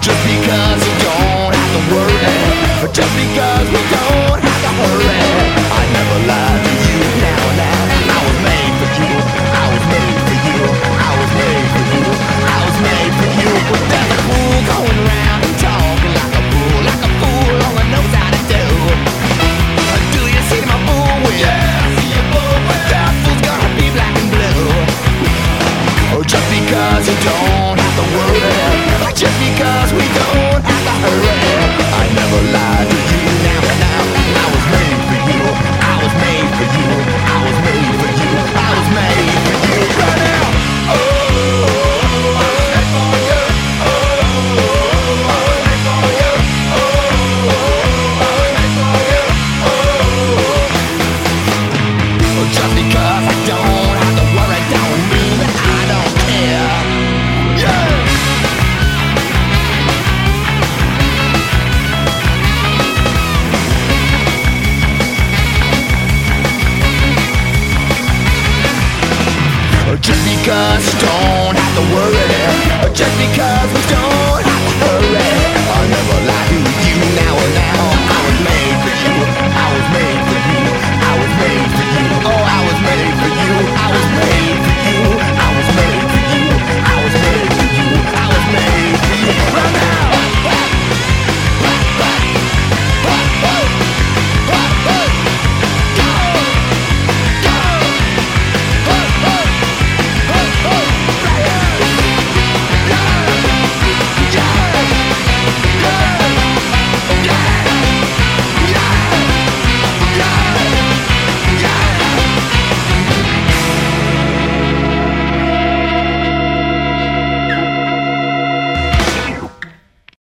Just because we don't have to worry. Just because we don't have to hurry. I never lied to you. Now and then I was made for you I was made for you I was made for you I was made for you. But there's a fool going around and talking like a fool Like a fool all only knows how to do. Do you see my fool with? Yeah, I see your fool with. That fool's gonna be black and blue. Oh, just because you don't have to worry. Just because Just because we don't have to worry